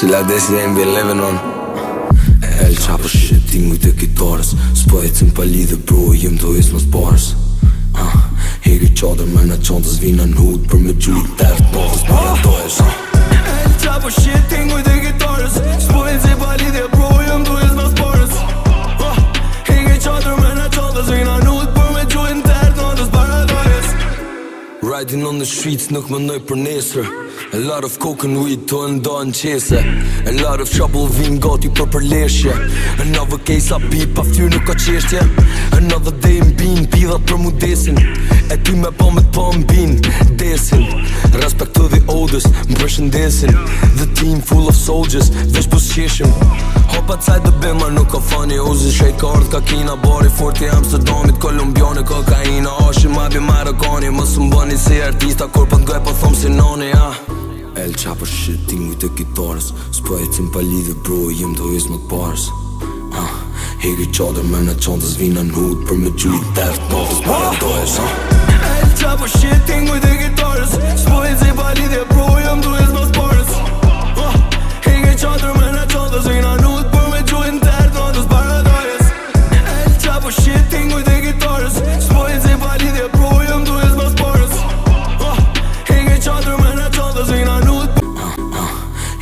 Që la desi e mbi leve on El qapë shqip ti mujtë e kitarës S'po e cim pali dhe bro e jem të ojës më s'parës uh, ah, Hegi qadrë me në qantës vina në hud Për me gjurit tërë të pofës pa riding on the streets Nuk më nëj për nesër A lot of coke and weed të ndohë në qese A lot of trouble vim gati për për leshje Another case a pip aftyr nuk ka qeshtje Another day in bin pidha për mu desin E ty me po me t'po mbin desin Respect to the oldest më desin The team full of soldiers vesh për po sqeshim Hopa cajt the bema nuk ka funny Uzi shake ard ka kina bari 40 Amsterdamit kolumbjane kokain në ashtë ma bi ma rëgoni Më së mboni si artista kur për po nga e pët po thomë si noni ja. El qa për shit ting vë të kitarës Së për e cim pa lidhe bro e të vis më të parës uh, Hegi qatër me në qantës vina në hudë për me gjullit dheft në po, të së për e dojës El qa për shit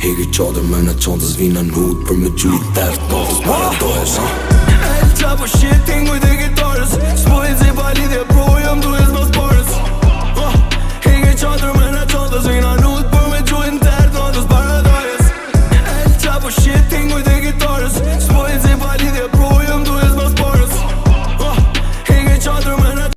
Hegi qatër me në qantës vina në hud Për me gjurit dhe të të të të të të të të të